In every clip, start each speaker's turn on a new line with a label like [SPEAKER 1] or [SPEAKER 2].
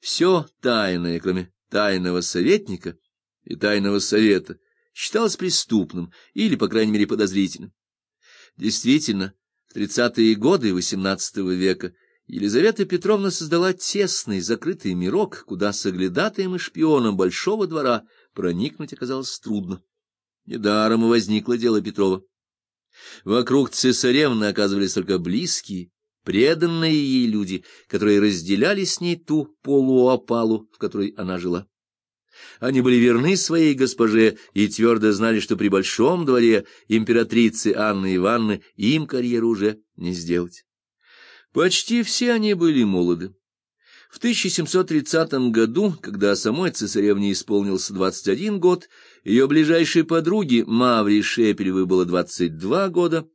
[SPEAKER 1] Все тайное, кроме тайного советника и тайного совета, считалось преступным или, по крайней мере, подозрительным. Действительно, в тридцатые годы XVIII века Елизавета Петровна создала тесный, закрытый мирок, куда соглядатаем и шпионам большого двора проникнуть оказалось трудно. Недаром и возникло дело Петрова. Вокруг цесаревны оказывались только близкие, преданные ей люди, которые разделяли с ней ту полуопалу, в которой она жила. Они были верны своей госпоже и твердо знали, что при большом дворе императрицы Анны Ивановны им карьеру уже не сделать. Почти все они были молоды. В 1730 году, когда самой цесаревне исполнился 21 год, ее ближайшей подруге Маврии Шепелевой было 22 года,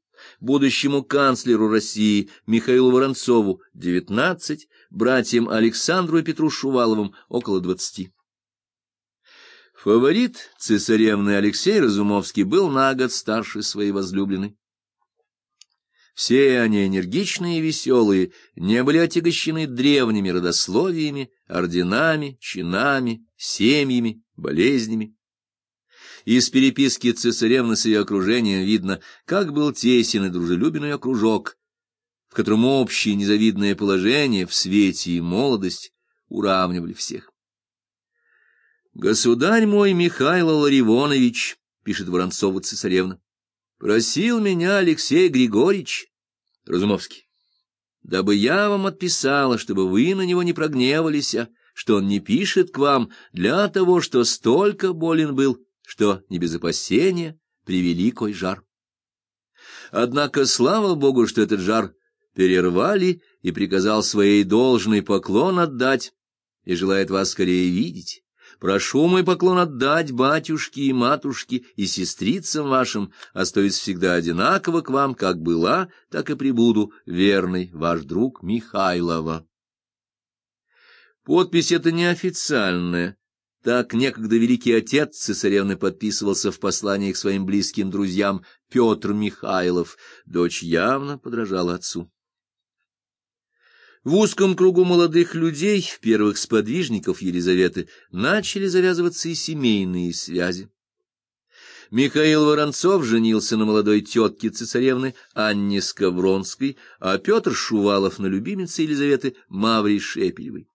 [SPEAKER 1] будущему канцлеру России Михаилу Воронцову — 19, братьям Александру и Петру Шуваловым — около 20. Фаворит цесаревны Алексей Разумовский был на год старше своей возлюбленной. Все они, энергичные и веселые, не были отягощены древними родословиями, орденами, чинами, семьями, болезнями. Из переписки цесаревны с ее окружением видно, как был тесен и дружелюбен ее кружок, в котором общее незавидное положение в свете и молодость уравнивали всех. «Государь мой Михаил Ларивонович», — пишет Воронцова цесаревна, — «просил меня Алексей Григорьевич, Разумовский, дабы я вам отписала, чтобы вы на него не прогневались, а что он не пишет к вам для того, что столько болен был, что не без опасения привели кой жар. Однако, слава Богу, что этот жар перервали и приказал своей должный поклон отдать, и желает вас скорее видеть. Прошу мой поклон отдать батюшке и матушке и сестрицам вашим, остаюсь всегда одинаково к вам, как была, так и прибуду, верный ваш друг Михайлова. Подпись эта неофициальная. Так некогда великий отец цесаревны подписывался в послании к своим близким друзьям Петр Михайлов. Дочь явно подражала отцу. В узком кругу молодых людей, первых сподвижников Елизаветы, начали завязываться и семейные связи. Михаил Воронцов женился на молодой тетке цесаревны Анне Скавронской, а Петр Шувалов на любимице Елизаветы Маврии Шепелевой.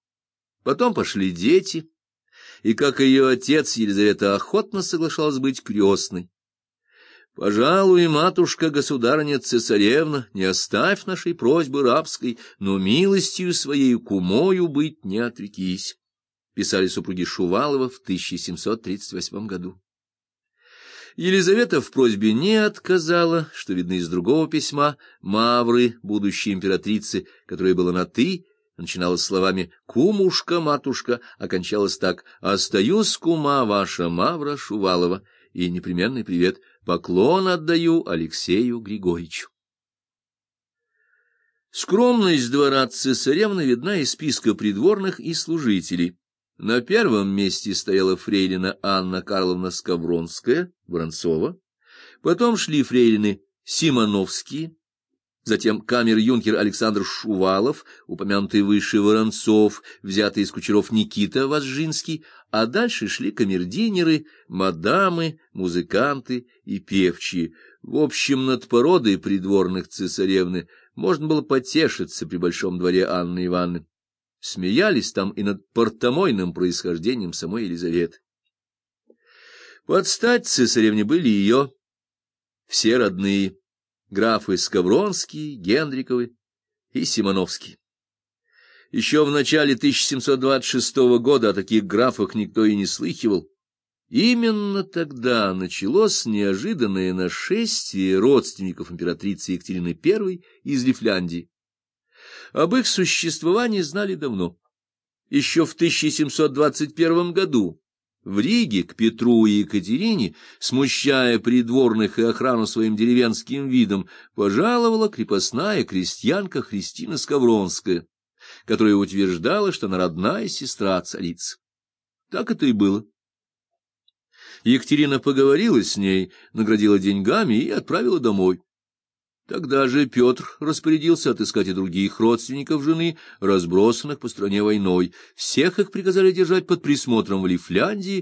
[SPEAKER 1] Потом пошли дети, и, как ее отец, Елизавета охотно соглашалась быть крестной. Пожалуй, матушка-государыня-цесаревна, не оставь нашей просьбы рабской, но милостью своей кумою быть не отрекись, — писали супруги Шувалова в 1738 году. Елизавета в просьбе не отказала, что видно из другого письма Мавры, будущей императрицы, которое было на «ты», начиналось словами «кумушка, матушка», окончалось так «остаюсь кума ваша Мавра Шувалова» и непременный привет Поклон отдаю Алексею Григорьевичу. Скромность двора цесаревны видна из списка придворных и служителей. На первом месте стояла фрейлина Анна Карловна Скавронская, Воронцова. Потом шли фрейлины Симоновские, затем камер-юнкер Александр Шувалов, упомянутый выше Воронцов, взятый из кучеров Никита Возжинский, а дальше шли камердинеры, мадамы, музыканты и певчие. В общем, над породой придворных цесаревны можно было потешиться при большом дворе Анны Ивановны. Смеялись там и над портомойным происхождением самой Елизаветы. Под стать цесаревне были ее все родные графы Скавронские, Гендриковы и Симоновские. Еще в начале 1726 года о таких графах никто и не слыхивал. Именно тогда началось неожиданное нашествие родственников императрицы Екатерины I из Лифляндии. Об их существовании знали давно. Еще в 1721 году в Риге к Петру и Екатерине, смущая придворных и охрану своим деревенским видом, пожаловала крепостная крестьянка Христина Скавронская, которая утверждала, что она родная сестра царицы. Так это и было. Екатерина поговорила с ней, наградила деньгами и отправила домой. Тогда же Петр распорядился отыскать и других родственников жены, разбросанных по стране войной. Всех их приказали держать под присмотром в Лифляндии